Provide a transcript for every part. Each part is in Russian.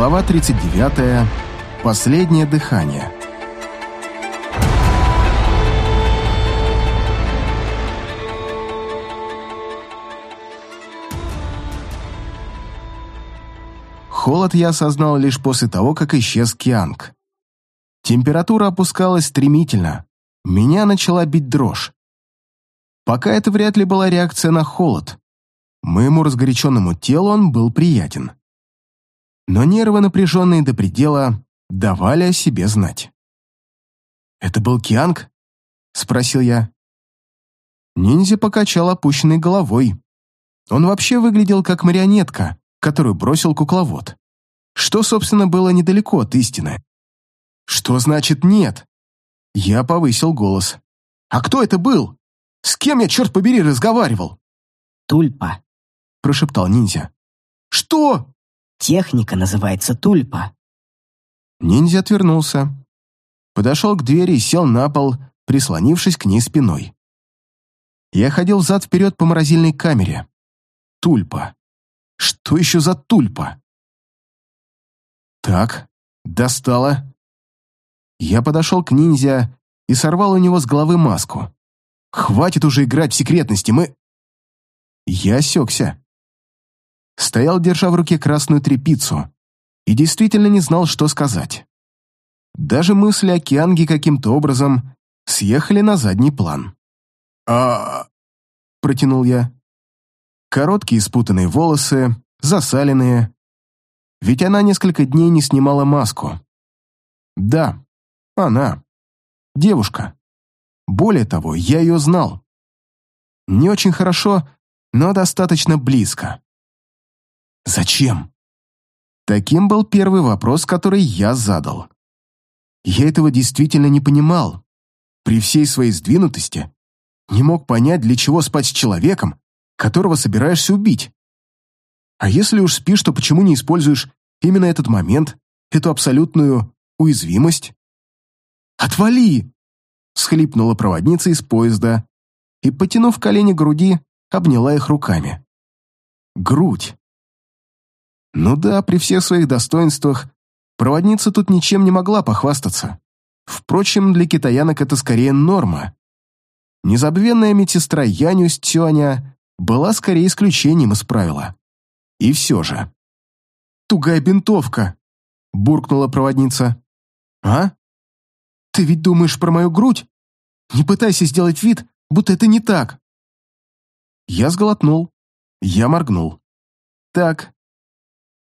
Глава 39. Последнее дыхание. Холод я осознал лишь после того, как исчез Кианг. Температура опускалась стремительно. Меня начала бить дрожь. Пока это вряд ли была реакция на холод. Моему разгоряченному телу он был приятен. Но нервы, напряженные до предела, давали о себе знать. «Это был Кианг?» — спросил я. Ниндзя покачал опущенной головой. Он вообще выглядел как марионетка, которую бросил кукловод. Что, собственно, было недалеко от истины. «Что значит нет?» Я повысил голос. «А кто это был? С кем я, черт побери, разговаривал?» Тульпа. — прошептал ниндзя. «Что?» Техника называется тульпа. Ниндзя отвернулся. Подошел к двери и сел на пол, прислонившись к ней спиной. Я ходил взад-вперед по морозильной камере. Тульпа. Что еще за тульпа? Так, достала. Я подошел к ниндзя и сорвал у него с головы маску. Хватит уже играть в секретности, мы... Я осекся стоял, держа в руке красную трепицу, и действительно не знал, что сказать. Даже мысли о Кианге каким-то образом съехали на задний план. а протянул я. Короткие спутанные волосы, засаленные. Ведь она несколько дней не снимала маску. Да, она. Девушка. Более того, я ее знал. Не очень хорошо, но достаточно близко. Зачем? Таким был первый вопрос, который я задал. Я этого действительно не понимал. При всей своей сдвинутости не мог понять, для чего спать с человеком, которого собираешься убить. А если уж спишь, то почему не используешь именно этот момент, эту абсолютную уязвимость? «Отвали!» — схлипнула проводница из поезда и, потянув колени груди, обняла их руками. Грудь. Ну да, при всех своих достоинствах проводница тут ничем не могла похвастаться. Впрочем, для китаянок это скорее норма. Незабвенная медсестра Яню Стюаня была скорее исключением из правила. И все же. «Тугая бинтовка», — буркнула проводница. «А? Ты ведь думаешь про мою грудь? Не пытайся сделать вид, будто это не так». Я сглотнул. Я моргнул. «Так,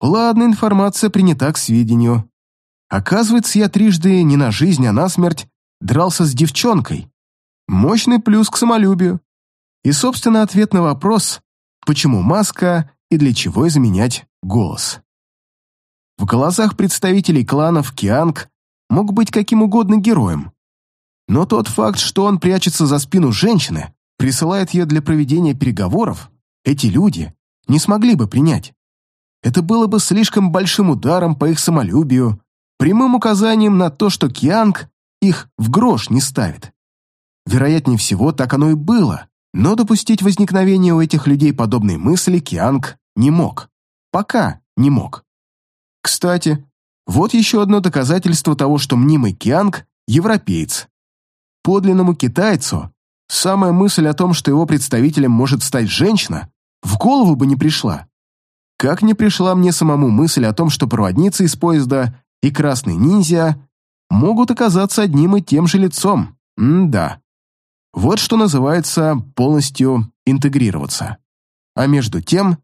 Ладно, информация принята к сведению. Оказывается, я трижды не на жизнь, а на смерть дрался с девчонкой. Мощный плюс к самолюбию. И, собственно, ответ на вопрос, почему маска и для чего изменять голос. В глазах представителей кланов Кианг мог быть каким угодно героем. Но тот факт, что он прячется за спину женщины, присылает ее для проведения переговоров, эти люди не смогли бы принять. Это было бы слишком большим ударом по их самолюбию, прямым указанием на то, что Кианг их в грош не ставит. Вероятнее всего, так оно и было, но допустить возникновение у этих людей подобной мысли Кианг не мог. Пока не мог. Кстати, вот еще одно доказательство того, что мнимый Кианг – европеец. Подлинному китайцу самая мысль о том, что его представителем может стать женщина, в голову бы не пришла. Как не пришла мне самому мысль о том, что проводница из поезда и красный ниндзя могут оказаться одним и тем же лицом. М-да. Вот что называется полностью интегрироваться. А между тем,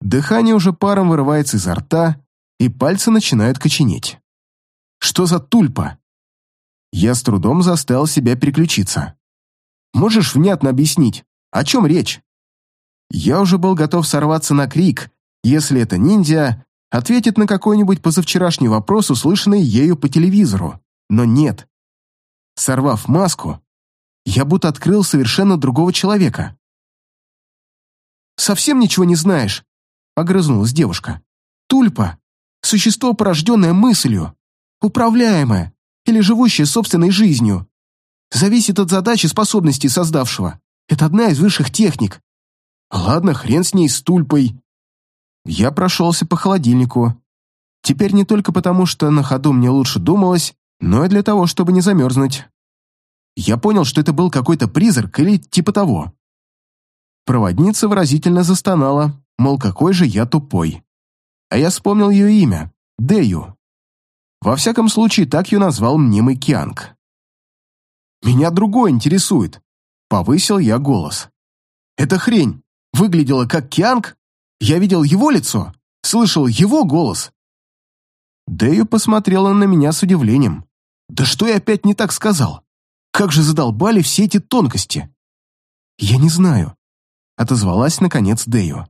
дыхание уже паром вырывается изо рта, и пальцы начинают коченеть. Что за тульпа? Я с трудом заставил себя переключиться. Можешь внятно объяснить, о чем речь? Я уже был готов сорваться на крик, если это ниндзя, ответит на какой-нибудь позавчерашний вопрос, услышанный ею по телевизору. Но нет. Сорвав маску, я будто открыл совершенно другого человека. «Совсем ничего не знаешь?» — огрызнулась девушка. «Тульпа — существо, порожденное мыслью, управляемое или живущее собственной жизнью. Зависит от задачи способностей создавшего. Это одна из высших техник. Ладно, хрен с ней, с тульпой. Я прошелся по холодильнику. Теперь не только потому, что на ходу мне лучше думалось, но и для того, чтобы не замерзнуть. Я понял, что это был какой-то призрак или типа того. Проводница выразительно застонала, мол, какой же я тупой. А я вспомнил ее имя — Дэю. Во всяком случае, так ее назвал мнимый Кианг. «Меня другое интересует», — повысил я голос. «Эта хрень выглядела как Кианг? Я видел его лицо, слышал его голос». Дэю посмотрела на меня с удивлением. «Да что я опять не так сказал? Как же задолбали все эти тонкости?» «Я не знаю», — отозвалась наконец Дэю.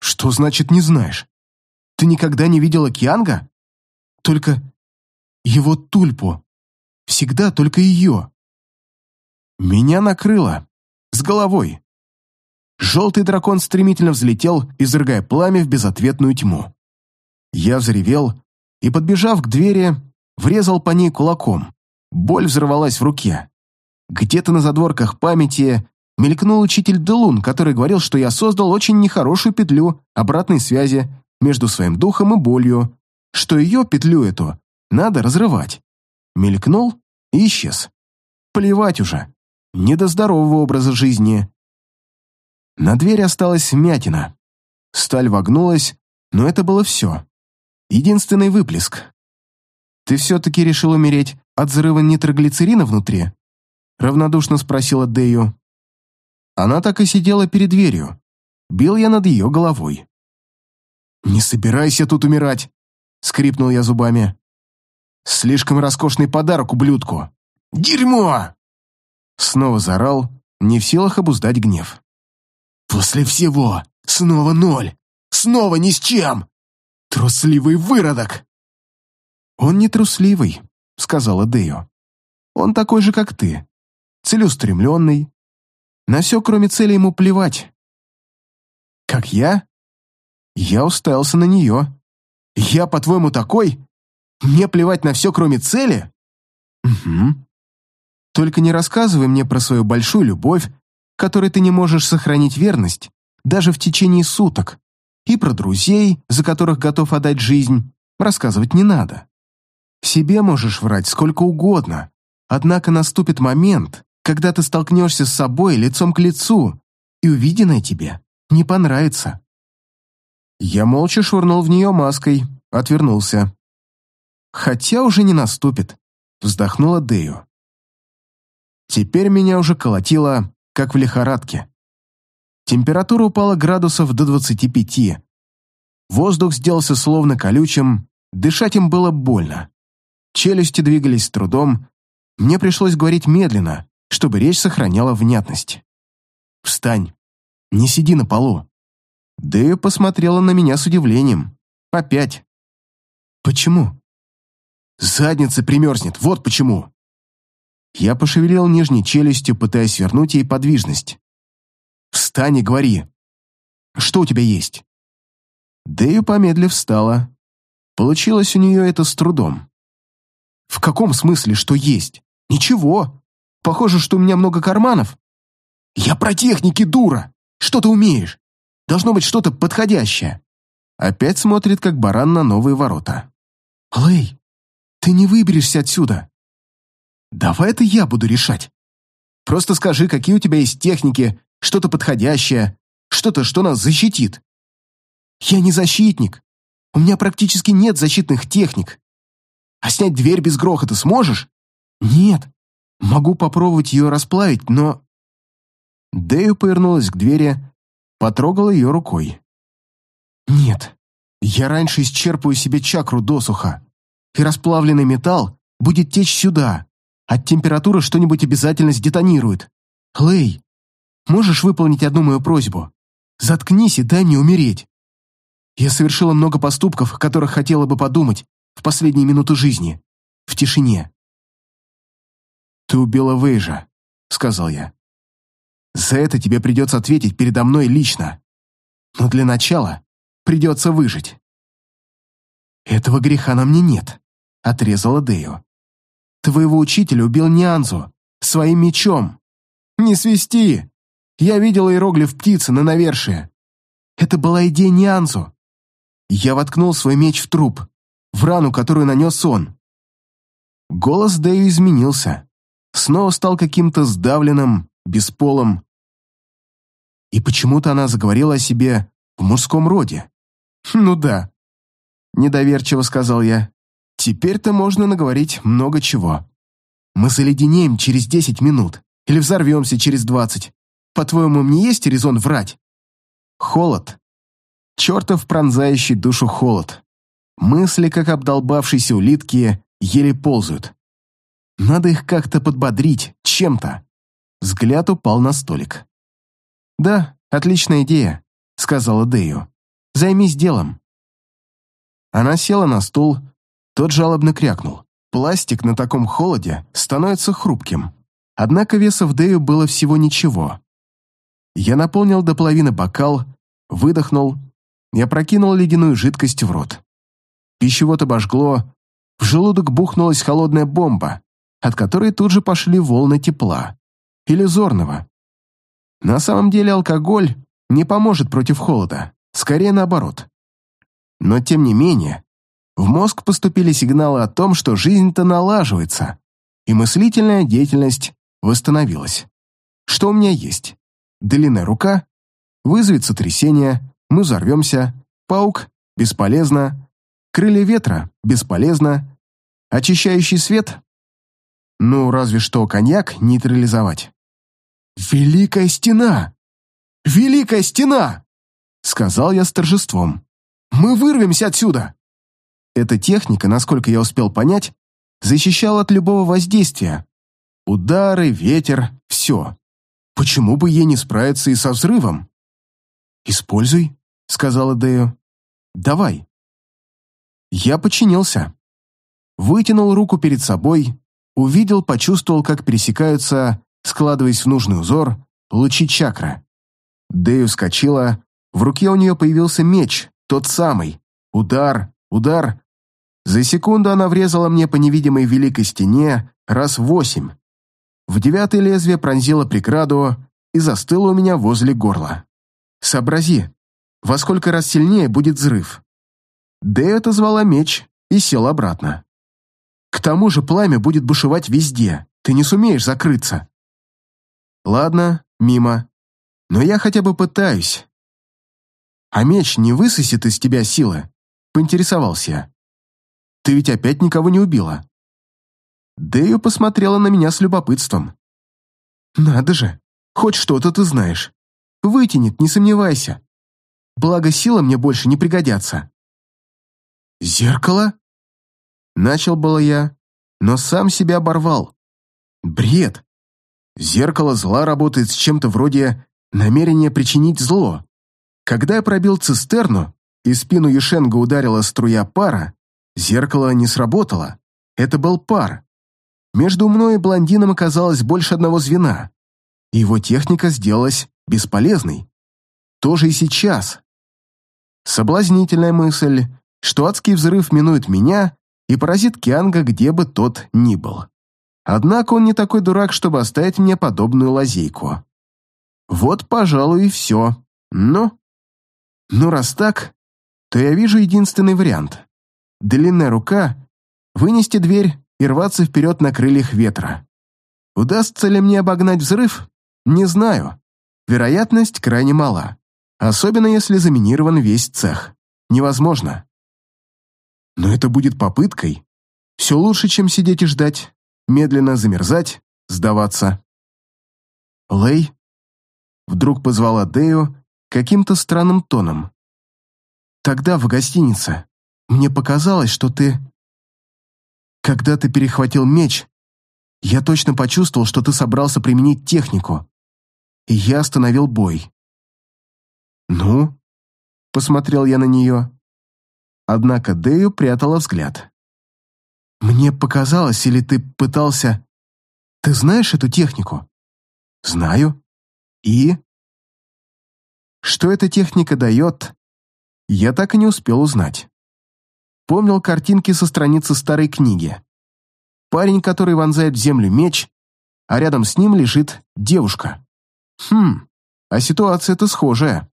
«Что значит «не знаешь»? Ты никогда не видела Кианга? Только его тульпу. Всегда только ее». Меня накрыло. С головой. Желтый дракон стремительно взлетел, изрыгая пламя в безответную тьму. Я взревел и, подбежав к двери, врезал по ней кулаком. Боль взорвалась в руке. Где-то на задворках памяти мелькнул учитель Делун, который говорил, что я создал очень нехорошую петлю обратной связи между своим духом и болью, что ее петлю эту надо разрывать. Мелькнул и исчез. Плевать уже. Не до здорового образа жизни. На двери осталась вмятина. Сталь вогнулась, но это было все. Единственный выплеск. «Ты все-таки решил умереть от взрыва нитроглицерина внутри?» Равнодушно спросила Дэю. Она так и сидела перед дверью. Бил я над ее головой. «Не собирайся тут умирать!» — скрипнул я зубами. «Слишком роскошный подарок ублюдку!» «Дерьмо!» Снова заорал, не в силах обуздать гнев. «После всего снова ноль! Снова ни с чем! Трусливый выродок!» «Он не трусливый», — сказала Део. «Он такой же, как ты. Целеустремленный. На все, кроме цели, ему плевать». «Как я?» Я уставился на нее. «Я, по-твоему, такой? Мне плевать на все, кроме цели?» «Угу. Только не рассказывай мне про свою большую любовь, которой ты не можешь сохранить верность, даже в течение суток, и про друзей, за которых готов отдать жизнь, рассказывать не надо. Себе можешь врать сколько угодно, однако наступит момент, когда ты столкнешься с собой лицом к лицу, и увиденное тебе не понравится. Я молча швырнул в нее маской, отвернулся. Хотя уже не наступит, вздохнула Дею. Теперь меня уже колотило, как в лихорадке. Температура упала градусов до 25. Воздух сделался словно колючим, дышать им было больно. Челюсти двигались с трудом. Мне пришлось говорить медленно, чтобы речь сохраняла внятность. «Встань! Не сиди на полу!» Дэя посмотрела на меня с удивлением. «Опять!» «Почему?» «Задница примерзнет, вот почему!» Я пошевелил нижней челюстью, пытаясь вернуть ей подвижность. «Встань и говори! Что у тебя есть?» Дэю помедлив встала. Получилось у нее это с трудом. В каком смысле, что есть? Ничего. Похоже, что у меня много карманов. Я про техники, дура. Что ты умеешь? Должно быть что-то подходящее. Опять смотрит, как баран на новые ворота. Лэй, ты не выберешься отсюда. Давай это я буду решать. Просто скажи, какие у тебя есть техники, что-то подходящее, что-то, что нас защитит. Я не защитник. У меня практически нет защитных техник. А снять дверь без грохота сможешь? Нет. Могу попробовать ее расплавить, но... Дэю повернулась к двери, потрогала ее рукой. Нет. Я раньше исчерпаю себе чакру досуха, и расплавленный металл будет течь сюда. От температуры что-нибудь обязательно сдетонирует. Лэй, можешь выполнить одну мою просьбу? Заткнись и дай мне умереть. Я совершила много поступков, о которых хотела бы подумать, в последние минуты жизни, в тишине. «Ты убила Вейжа», — сказал я. «За это тебе придется ответить передо мной лично. Но для начала придется выжить». «Этого греха на мне нет», — отрезала Дею. «Твоего учителя убил Нянзу своим мечом. Не свисти! Я видела иероглиф птицы на навершие. Это была идея Нянзу. Я воткнул свой меч в труп, в рану, которую нанес он. Голос Дэю изменился. Снова стал каким-то сдавленным, бесполым. И почему-то она заговорила о себе в мужском роде. «Ну да», — недоверчиво сказал я. «Теперь-то можно наговорить много чего. Мы заледенеем через десять минут или взорвемся через двадцать. По-твоему, мне есть резон врать?» Холод. Чертов пронзающий душу холод. Мысли, как обдолбавшиеся улитки, еле ползают. Надо их как-то подбодрить, чем-то. Взгляд упал на столик. «Да, отличная идея», — сказала Дэю. «Займись делом». Она села на стул, тот жалобно крякнул. Пластик на таком холоде становится хрупким. Однако веса в Дэю было всего ничего. Я наполнил до половины бокал, выдохнул и опрокинул ледяную жидкость в рот. Пищевод обожгло, в желудок бухнулась холодная бомба, от которой тут же пошли волны тепла. Иллюзорного. На самом деле алкоголь не поможет против холода, скорее наоборот. Но тем не менее, в мозг поступили сигналы о том, что жизнь-то налаживается, и мыслительная деятельность восстановилась. Что у меня есть? длинная рука, вызовет сотрясение, мы взорвемся, паук – бесполезно, крылья ветра – бесполезно, очищающий свет – ну, разве что коньяк нейтрализовать. «Великая стена! Великая стена!» – сказал я с торжеством. «Мы вырвемся отсюда!» Эта техника, насколько я успел понять, защищала от любого воздействия. Удары, ветер, все. Почему бы ей не справиться и со взрывом? «Используй», — сказала Дэю. «Давай». Я подчинился. Вытянул руку перед собой, увидел, почувствовал, как пересекаются, складываясь в нужный узор, лучи чакры. Дэю вскочила, в руке у нее появился меч, тот самый. Удар, удар. За секунду она врезала мне по невидимой великой стене раз восемь. В девятое лезвие пронзило преграду и застыло у меня возле горла. Сообрази, во сколько раз сильнее будет взрыв. Дэй отозвала меч и сел обратно. К тому же пламя будет бушевать везде, ты не сумеешь закрыться. Ладно, мимо. Но я хотя бы пытаюсь. А меч не высосет из тебя силы? Поинтересовался я. Ты ведь опять никого не убила. Дэю посмотрела на меня с любопытством. «Надо же, хоть что-то ты знаешь. Вытянет, не сомневайся. Благо, сила мне больше не пригодятся». «Зеркало?» Начал было я, но сам себя оборвал. Бред. Зеркало зла работает с чем-то вроде намерения причинить зло. Когда я пробил цистерну и спину Юшенга ударила струя пара, зеркало не сработало. Это был пар. Между мной и блондином оказалось больше одного звена. И его техника сделалась бесполезной. Тоже и сейчас. Соблазнительная мысль, что адский взрыв минует меня и поразит Кианга, где бы тот ни был. Однако он не такой дурак, чтобы оставить мне подобную лазейку. Вот, пожалуй, и все. Ну? Ну, раз так, то я вижу единственный вариант. Длинная рука, вынести дверь и рваться вперед на крыльях ветра. Удастся ли мне обогнать взрыв? Не знаю. Вероятность крайне мала. Особенно если заминирован весь цех. Невозможно. Но это будет попыткой. Все лучше, чем сидеть и ждать, медленно замерзать, сдаваться. Лей вдруг позвала Дею каким-то странным тоном. Тогда в гостинице мне показалось, что ты когда ты перехватил меч, я точно почувствовал, что ты собрался применить технику. И я остановил бой. «Ну?» — посмотрел я на нее. Однако Дэю прятала взгляд. «Мне показалось, или ты пытался... Ты знаешь эту технику?» «Знаю. И?» Что эта техника дает, я так и не успел узнать помнил картинки со страницы старой книги. Парень, который вонзает в землю меч, а рядом с ним лежит девушка. Хм, а ситуация-то схожая.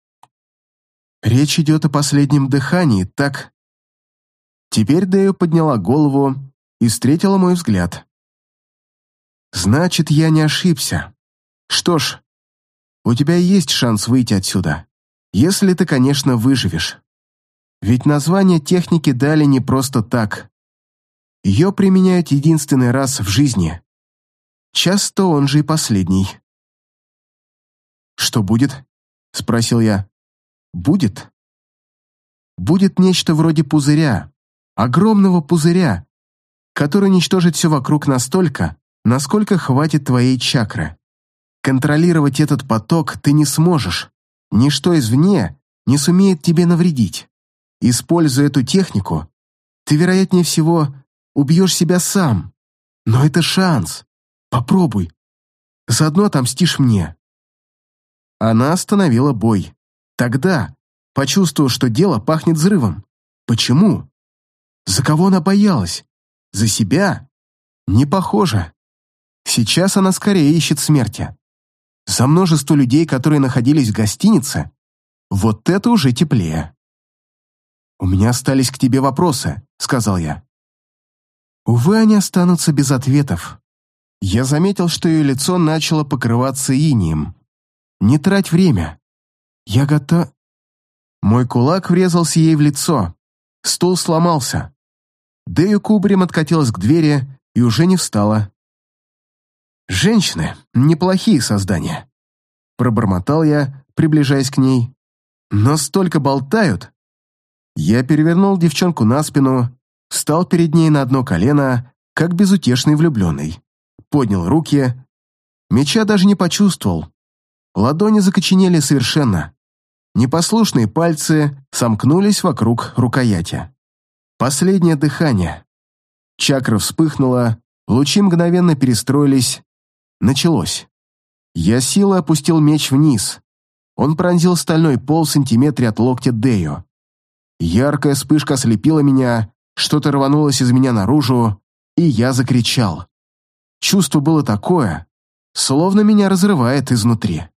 Речь идет о последнем дыхании, так... Теперь Дэю подняла голову и встретила мой взгляд. «Значит, я не ошибся. Что ж, у тебя есть шанс выйти отсюда, если ты, конечно, выживешь. Ведь название техники дали не просто так. Ее применяют единственный раз в жизни. Часто он же и последний». «Что будет?» — спросил я. «Будет?» «Будет нечто вроде пузыря, огромного пузыря, который уничтожит все вокруг настолько, насколько хватит твоей чакры. Контролировать этот поток ты не сможешь. Ничто извне не сумеет тебе навредить. Используя эту технику, ты, вероятнее всего, убьешь себя сам. Но это шанс. Попробуй. Заодно отомстишь мне. Она остановила бой. Тогда почувствовал, что дело пахнет взрывом. Почему? За кого она боялась? За себя? Не похоже. Сейчас она скорее ищет смерти. За множество людей, которые находились в гостинице, вот это уже теплее. «У меня остались к тебе вопросы», — сказал я. Увы, они останутся без ответов. Я заметил, что ее лицо начало покрываться инием. Не трать время. Я готов... Мой кулак врезался ей в лицо. Стул сломался. Дэю кубарем откатилась к двери и уже не встала. «Женщины — неплохие создания», — пробормотал я, приближаясь к ней. «Но столько болтают». Я перевернул девчонку на спину, встал перед ней на одно колено, как безутешный влюбленный. Поднял руки. Меча даже не почувствовал. Ладони закоченели совершенно. Непослушные пальцы сомкнулись вокруг рукояти. Последнее дыхание. Чакра вспыхнула, лучи мгновенно перестроились. Началось. Я силой опустил меч вниз. Он пронзил стальной пол в сантиметре от локтя Дею. Яркая вспышка ослепила меня, что-то рванулось из меня наружу, и я закричал. Чувство было такое, словно меня разрывает изнутри.